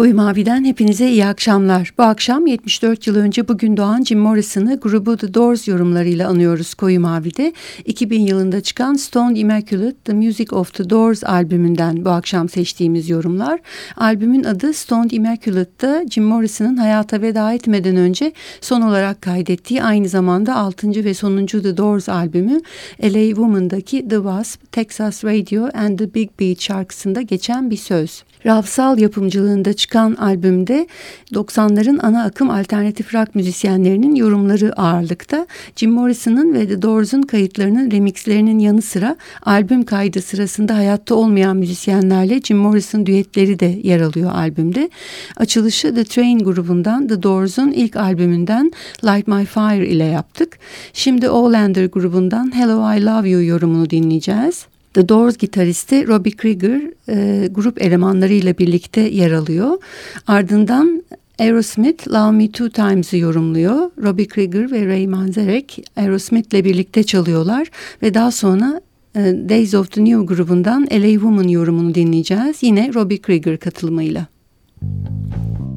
Koyu Mavi'den hepinize iyi akşamlar. Bu akşam 74 yıl önce bugün doğan Jim Morrison'ı grubu The Doors yorumlarıyla anıyoruz Koyu Mavi'de. 2000 yılında çıkan Stone Immaculate The Music of the Doors albümünden bu akşam seçtiğimiz yorumlar. Albümün adı Stone Immaculate'da Jim Morrison'ın hayata veda etmeden önce son olarak kaydettiği aynı zamanda 6. ve sonuncu The Doors albümü LA Woman'daki The Wasp, Texas Radio and the Big Beat şarkısında geçen bir söz. Ravsal yapımcılığında çıkan albümde 90'ların ana akım alternatif rock müzisyenlerinin yorumları ağırlıkta. Jim Morrison'ın ve The Doors'un kayıtlarının remixlerinin yanı sıra albüm kaydı sırasında hayatta olmayan müzisyenlerle Jim Morrison düetleri de yer alıyor albümde. Açılışı The Train grubundan The Doors'un ilk albümünden Light My Fire ile yaptık. Şimdi Olander grubundan Hello I Love You yorumunu dinleyeceğiz. The Doors gitaristi Robbie Krieger e, grup elemanlarıyla birlikte yer alıyor. Ardından Aerosmith Love Me Two Times'ı yorumluyor. Robbie Krieger ve Ray Manzarek Aerosmith'le birlikte çalıyorlar ve daha sonra e, Days of the New grubundan LA Woman yorumunu dinleyeceğiz. Yine Robbie Krieger katılımıyla. Müzik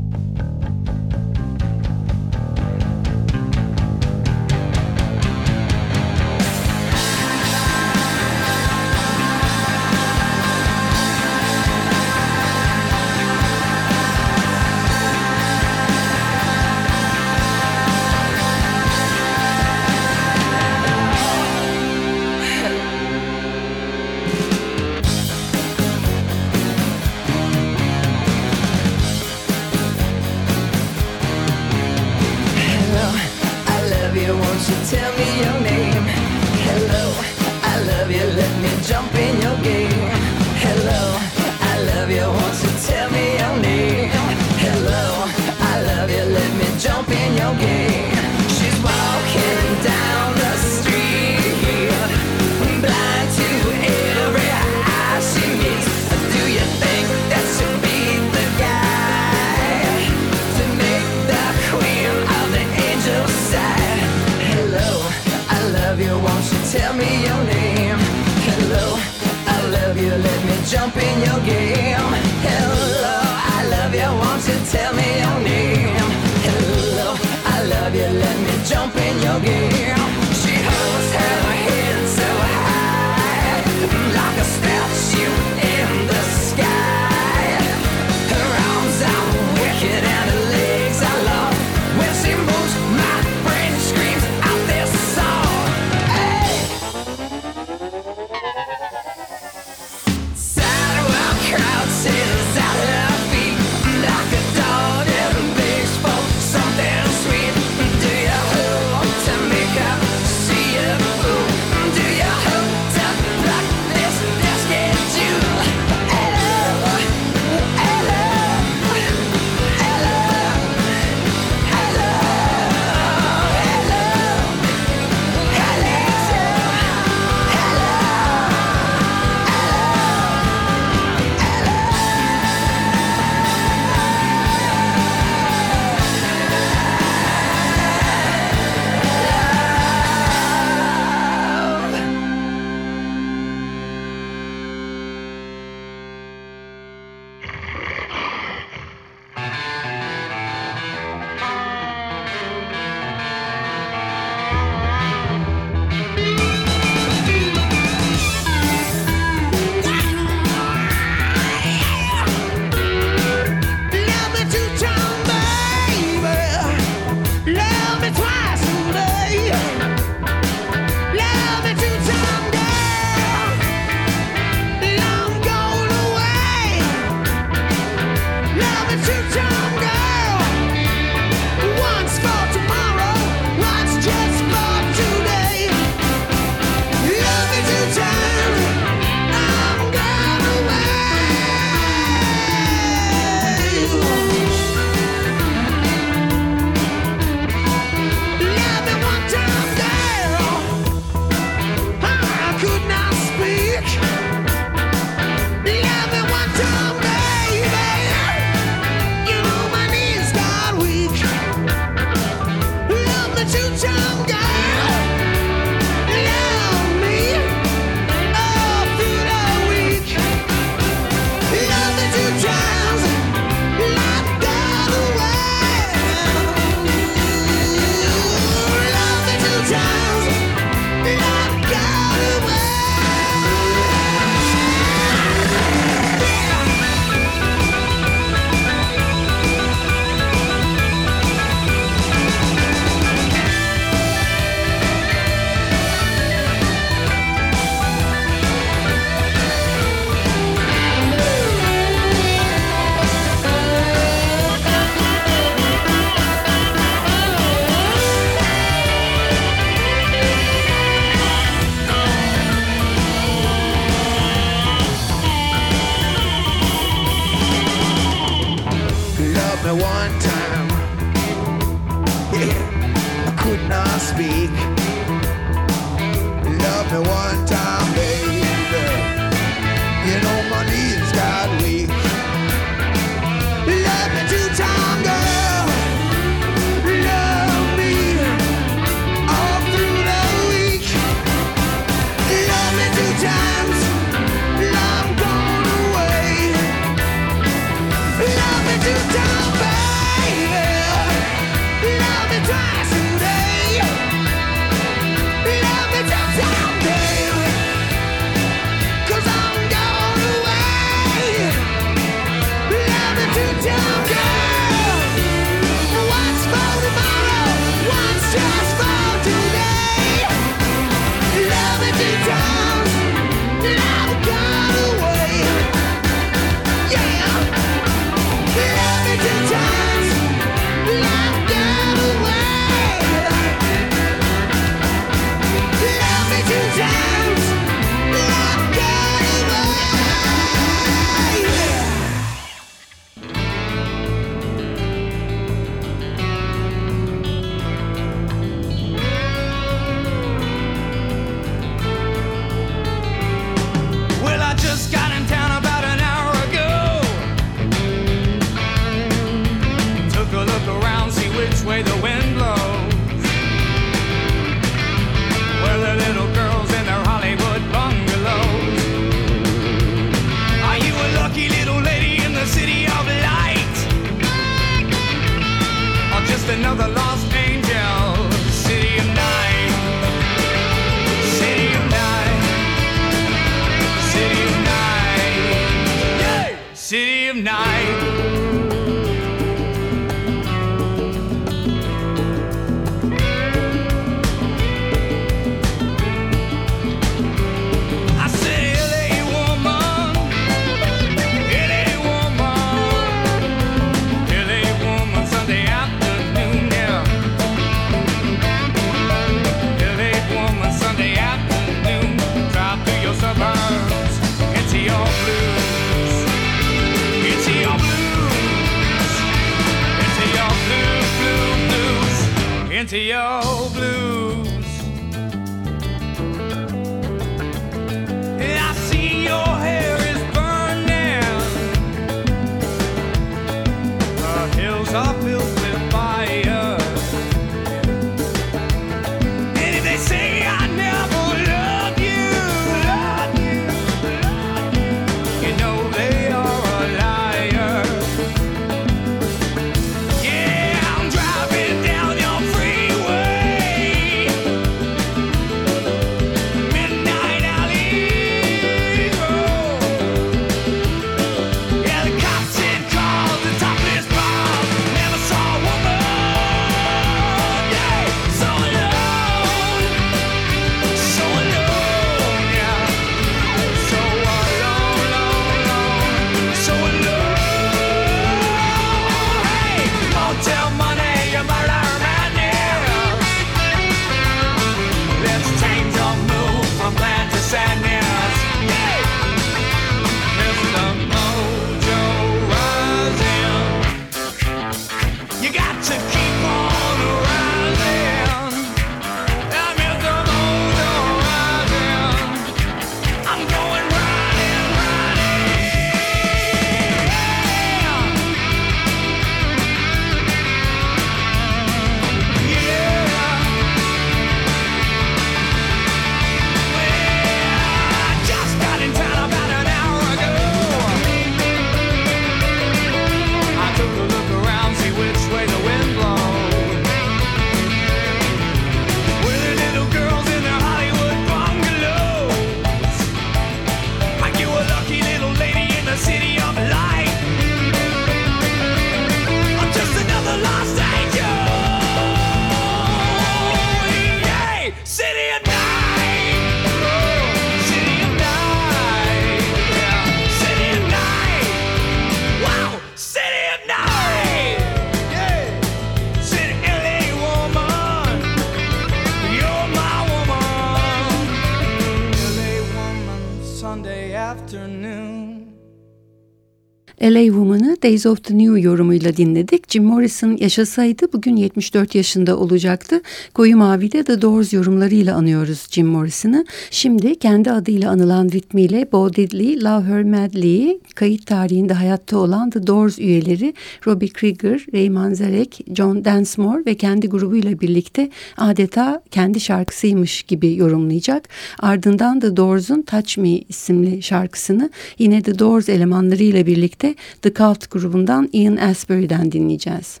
Days of the New yorumuyla dinledik. Jim Morrison yaşasaydı bugün 74 yaşında olacaktı. Koyu Mavi'de The Doors yorumlarıyla anıyoruz Jim Morrison'ı. Şimdi kendi adıyla anılan ritmiyle Bo Diddley, Love Her Madly'yi kayıt tarihinde hayatta olan The Doors üyeleri Robbie Krieger, Ray Manzarek, John Densmore ve kendi grubuyla birlikte adeta kendi şarkısıymış gibi yorumlayacak. Ardından The Doors'un Touch Me isimli şarkısını yine The Doors elemanlarıyla birlikte The Cult grubu grubundan Ian Asbury'den dinleyeceğiz.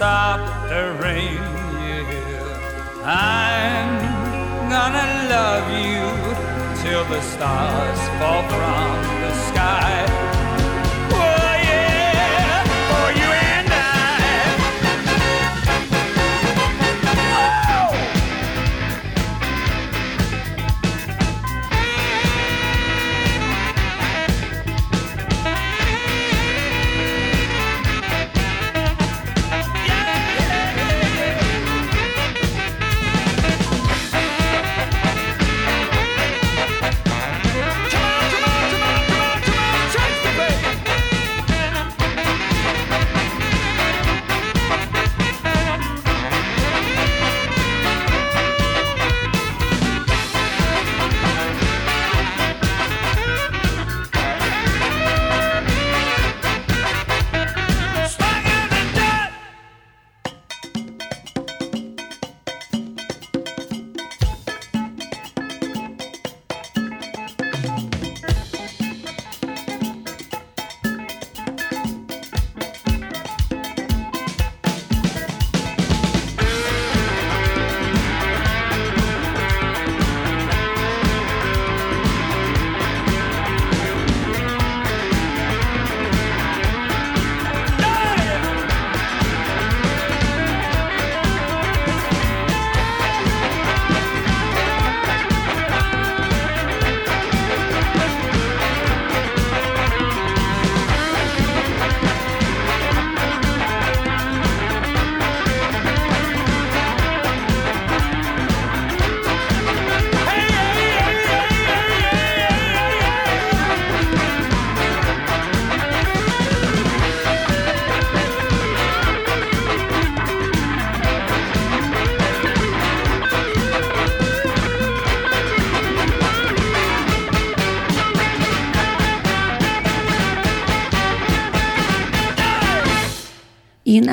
stop the rain. Yeah. I'm gonna love you till the stars fall from the sky.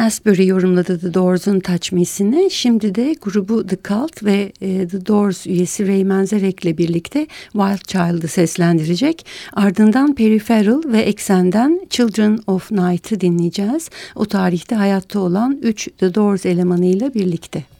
Asbury yorumladı The Doors'un Touch Me'sini. Şimdi de grubu The Cult ve e, The Doors üyesi Ray Manzarek ile birlikte Wild Child'ı seslendirecek. Ardından Peripheral ve Eksen'den Children of Night'ı dinleyeceğiz. O tarihte hayatta olan 3 The Doors elemanıyla birlikte.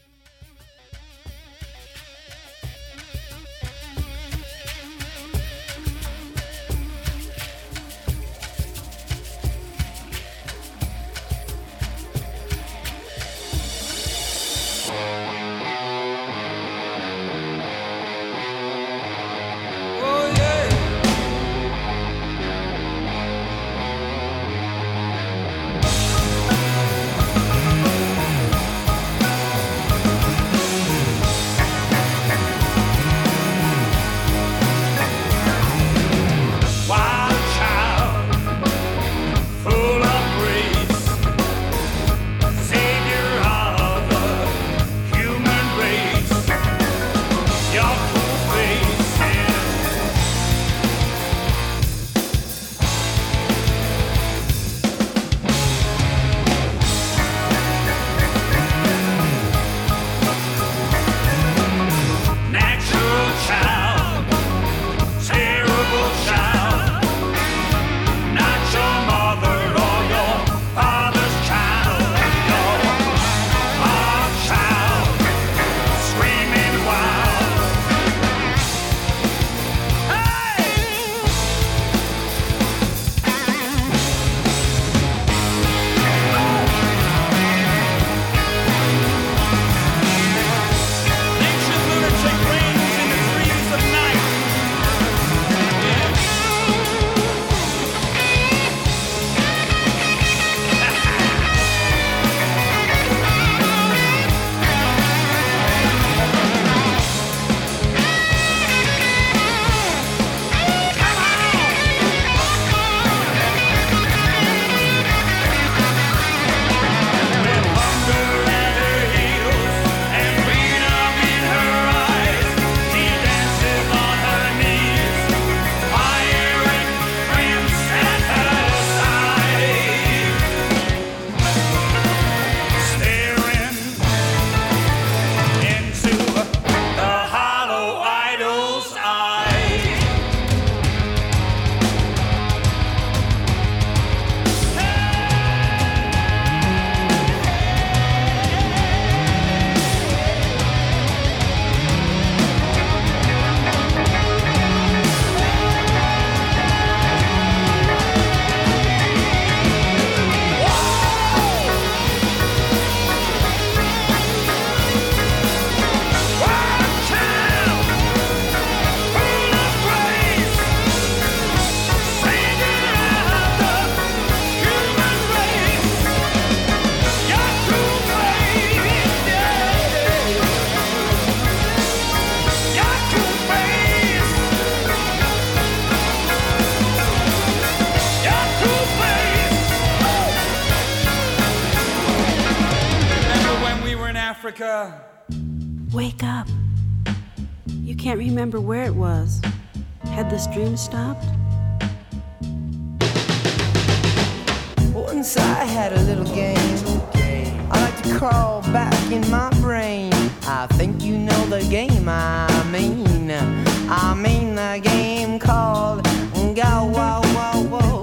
Stream stopped? Once I had a little game. I like to crawl back in my brain. I think you know the game I mean. I mean the game called Go Wow Wow Wow.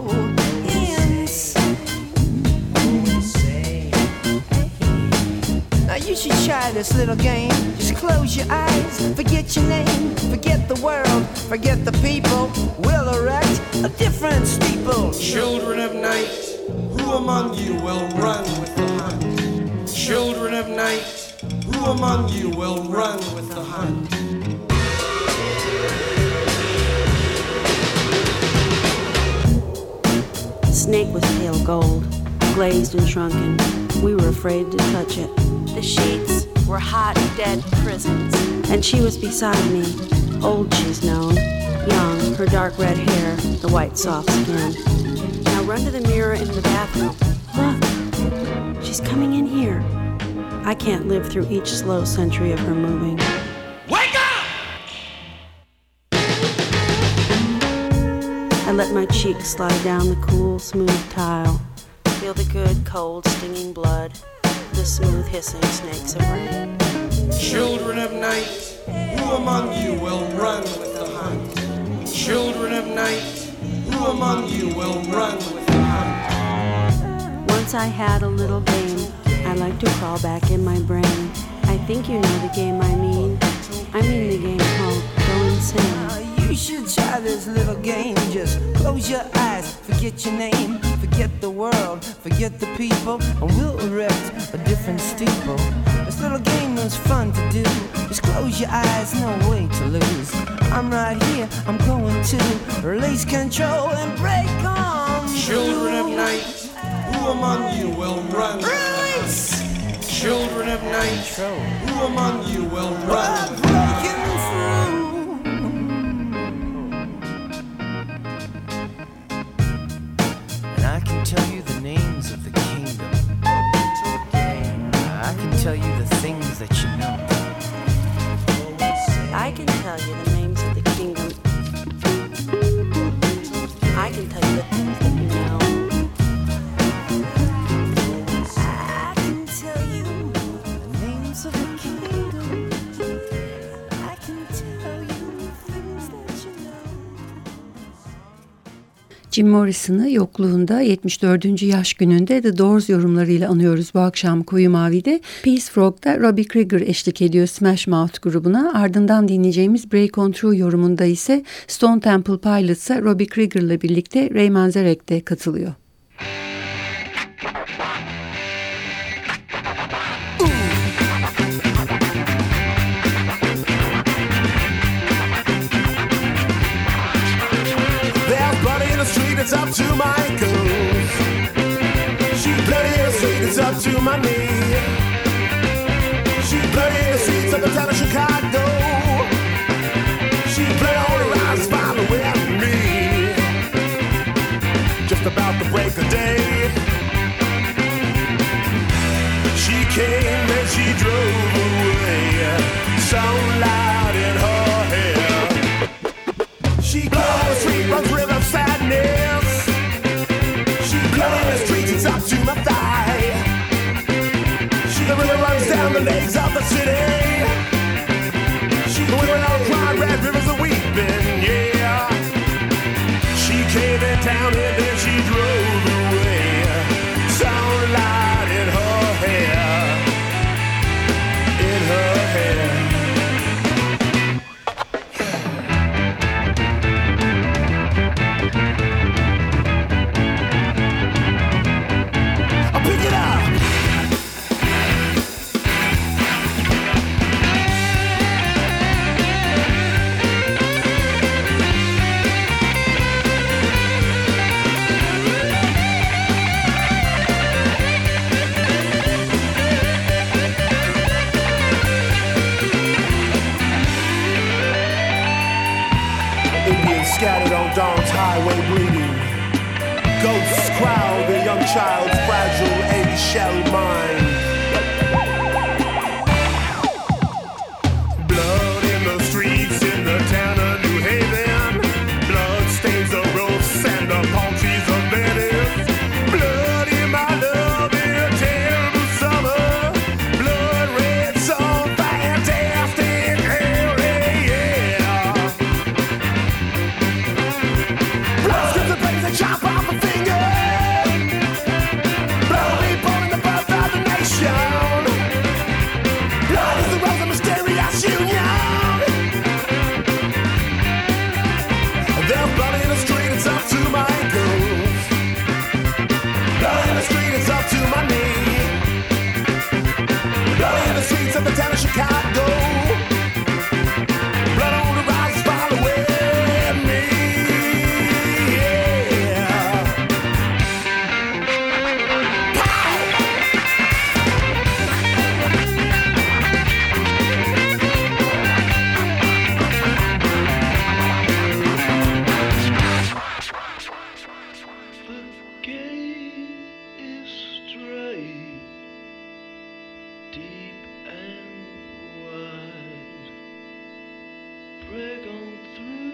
Now you should try this little game. Just close your eyes, forget your name, forget the world, forget the among you will run with the hunt? Children of night, who among you will run with the hunt? Snake was pale gold, glazed and shrunken. We were afraid to touch it. The sheets were hot, dead prisons. And she was beside me. Old, she's known. Young, her dark red hair, the white soft skin. Now run to the mirror in the bathroom. Look, she's coming in here. I can't live through each slow century of her moving. Wake up! I let my cheek slide down the cool, smooth tile. Feel the good, cold, stinging blood, the smooth, hissing snakes of rain. Children of night, who among you will run with the hunt? Children of night, who among you will run with the hunt? Once I had a little game. I like to crawl back in my brain. I think you know the game I mean. I mean the game called Go Insane. Uh, You should try this little game. Just close your eyes, forget your name, forget the world, forget the people, and we'll erect a different steeple. This little game was fun to do. Just close your eyes, no way to lose. I'm right here, I'm going to release control and break on. Children of night, who among you will run with? Children of night, who among you will run with the hunt? breaking through. And I can tell you the names of the kingdom. I can tell you the things that you know. I can tell you Jim Morrison'ı yokluğunda 74. yaş gününde The Doors yorumlarıyla anıyoruz bu akşam Koyu Mavi'de. Peace Frog'da Robbie Krieger eşlik ediyor Smash Mouth grubuna. Ardından dinleyeceğimiz Break On Through yorumunda ise Stone Temple Pilots'a Robbie Krieger'la birlikte Ray Manzarek de katılıyor. To my knee. She's bloody in the streets of the town of Chicago. She's bloody on the finally with me. Just about the break of day. She came and she drove away. So loud the of the city. Eggshell mind. On through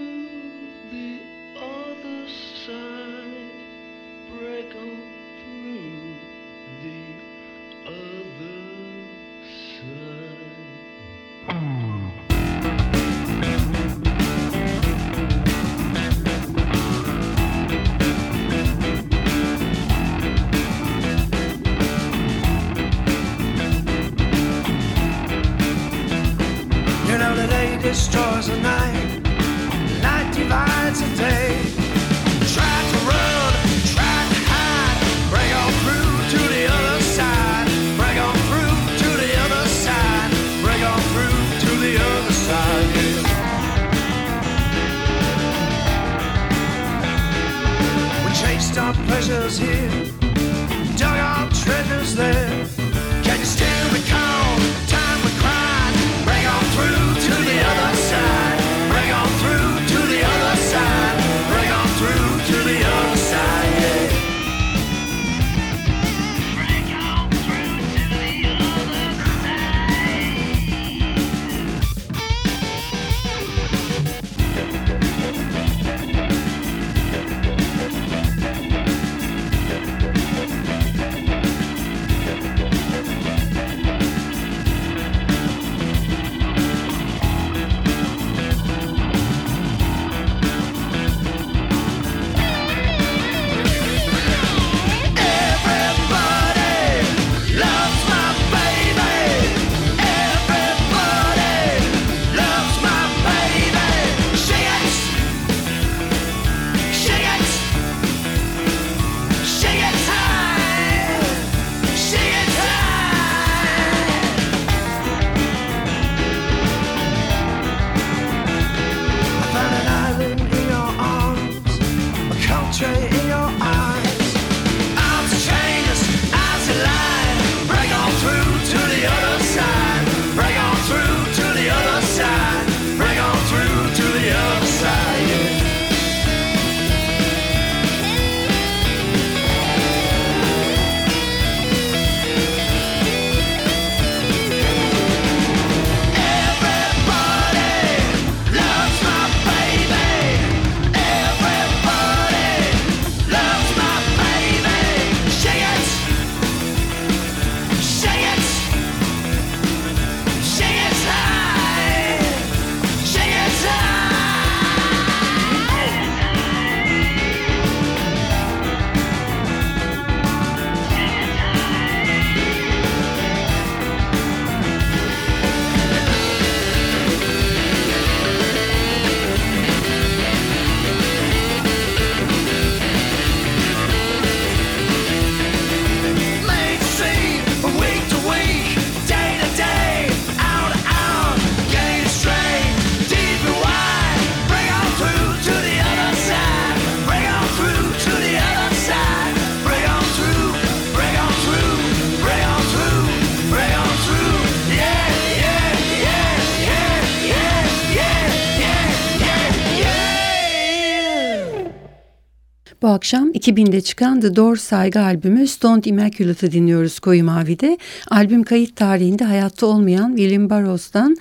Bu akşam 2000'de çıkan The Doors saygı albümü Stoned Immaculate'ı dinliyoruz Koyu Mavi'de. Albüm kayıt tarihinde hayatta olmayan William Burroughs'dan e,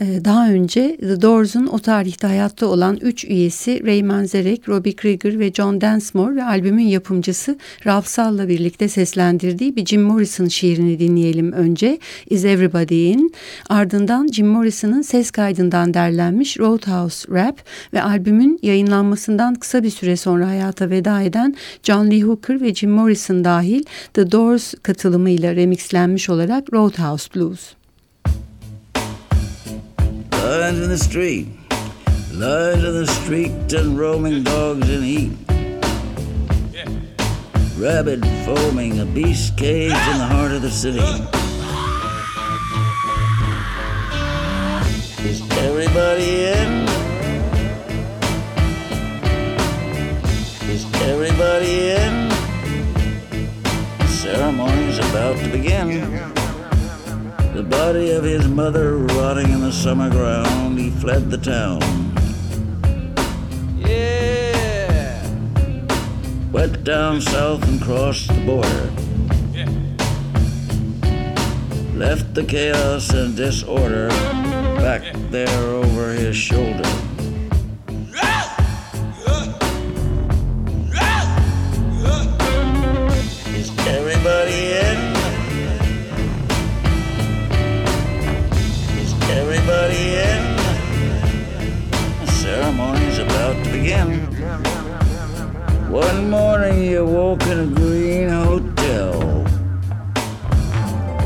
daha önce The Doors'un o tarihte hayatta olan 3 üyesi Ray Manzarek, Robbie Krieger ve John Densmore ve albümün yapımcısı Ralph Sall'la birlikte seslendirdiği bir Jim Morrison şiirini dinleyelim önce. Is Everybody In? Ardından Jim Morrison'ın ses kaydından derlenmiş Roadhouse Rap ve albümün yayınlanmasından kısa bir süre sonra hayata veda eden John Lee Hooker ve Jim Morrison dahil The Doors katılımıyla remixlenmiş olarak Roadhouse Blues. Lions in the street, lions in the street, and roaming dogs in heat. Rabid foaming, a beast cage in the heart of the city. Is everybody in? Is everybody in? The ceremony's about to begin. The body of his mother rotting in the summer ground, he fled the town. Yeah. Went down south and crossed the border. Left the chaos and disorder back there over his shoulder. Is everybody in? Everybody in? The ceremony's about to begin. One morning he awoke in a green hotel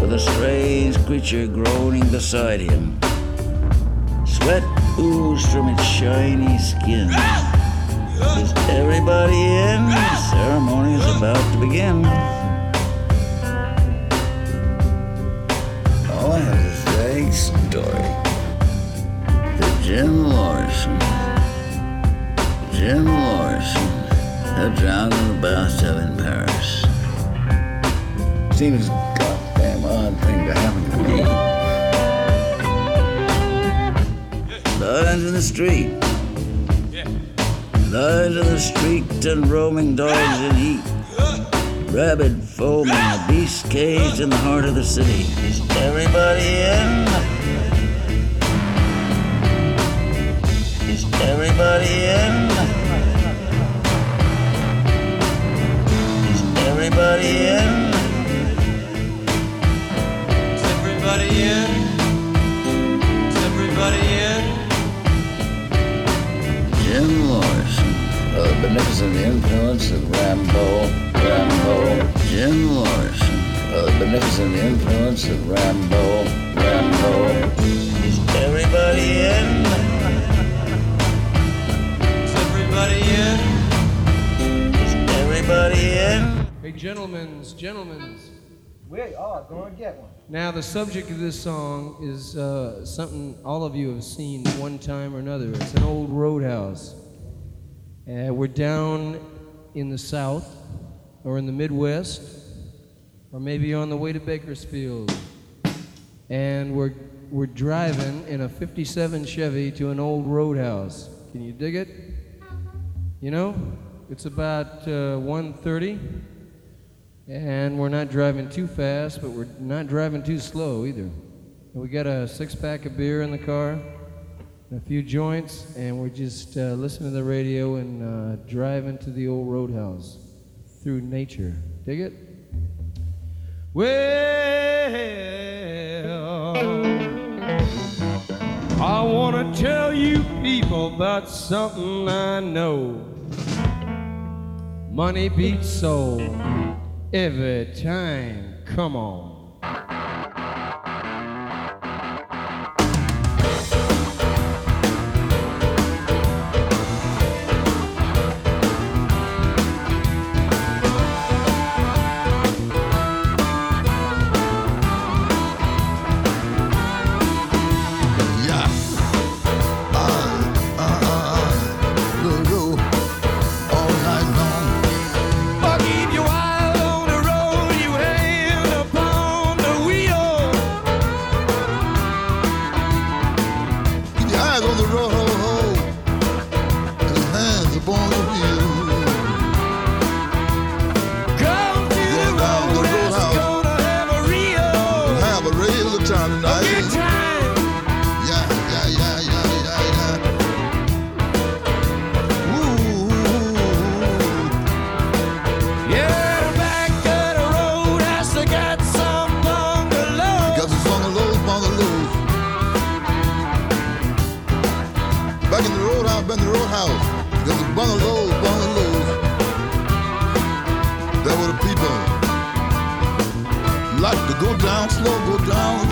with a strange creature groaning beside him. Sweat oozed from its shiny skin. Is everybody in? The ceremony is about to begin. All I have is vague story. Jim Morrison, Jim Morrison, had drowned in a bathtub in Paris. Seems a goddamn odd thing to happen to me. Lines in the street. Lines in the street and roaming dogs in heat. Rabid foaming, beast caged in the heart of the city. Is everybody in? Everybody in? Is everybody in? Is everybody in? Is everybody in? Jim Morrison, a uh, beneficent influence of Rimbaud, Rimbaud. Jim Morrison, a uh, beneficent influence of Rimbaud, Rimbaud. Is everybody in? Everybody in? Is everybody in? Hey, gentlemen's, gentlemen's. We are going to get one. Now, the subject of this song is uh, something all of you have seen one time or another. It's an old roadhouse. Uh, we're down in the South or in the Midwest or maybe on the way to Bakersfield. And we're, we're driving in a 57 Chevy to an old roadhouse. Can you dig it? You know, it's about uh, 1.30. And we're not driving too fast, but we're not driving too slow either. And we got a six pack of beer in the car, a few joints, and we're just uh, listening to the radio and uh, driving to the old roadhouse through nature. Dig it? Well, I want to tell you people about something I know. Money beats soul every time. Come on. Time good tonight. time. Yeah, yeah, yeah, yeah, yeah, yeah. Ooh, Yeah, the back of the road has to get some bungalow. got some bungalows, bungalows. Back in the roadhouse, back in the roadhouse. Got some bungalows, bungalows. There were the people. Like to go down slow, go down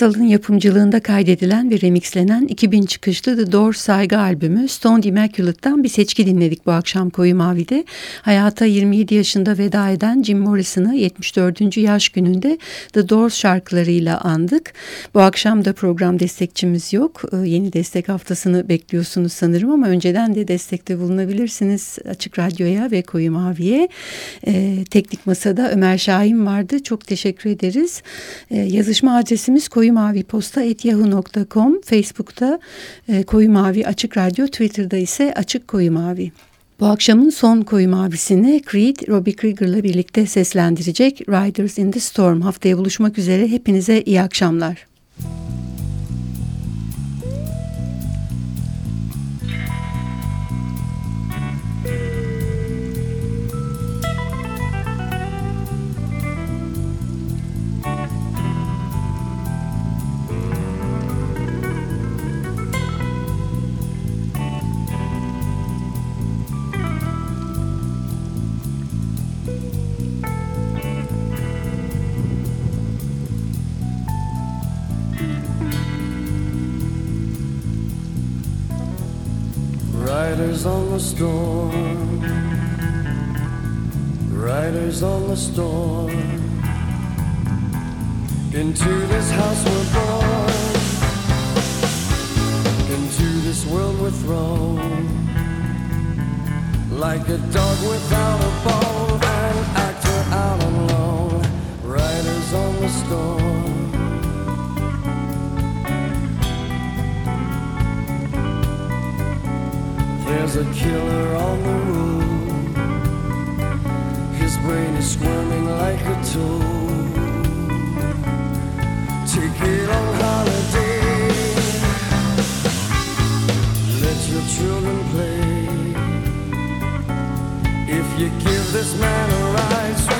Sal'ın yapımcılığında kaydedilen ve remixlenen 2000 çıkışlı The Doors saygı albümü Stone Immaculate'dan bir seçki dinledik bu akşam Koyu Mavi'de. Hayata 27 yaşında veda eden Jim Morrison'ı 74. yaş gününde The Doors şarkılarıyla andık. Bu akşam da program destekçimiz yok. Ee, Yeni destek haftasını bekliyorsunuz sanırım ama önceden de destekte bulunabilirsiniz Açık Radyo'ya ve Koyu Mavi'ye. Ee, teknik Masa'da Ömer Şahin vardı. Çok teşekkür ederiz. Ee, yazışma adresimiz koyumaviposta.yahoo.com Facebook'ta e, Koyu Mavi Açık Radyo, Twitter'da ise Açık Koyu Mavi. Bu akşamın son koyu mavisini Creed, Robbie Krieger'la birlikte seslendirecek Riders in the Storm. Haftaya buluşmak üzere. Hepinize iyi akşamlar. Riders on the storm. Riders on the storm. Into this house we're born. Into this world we're thrown. Like a dog without a bone, an actor out on loan. Riders on the storm. There's a killer on the road. His brain is squirming like a toad. Take it on holiday. Let your children play. If you give this man a ride,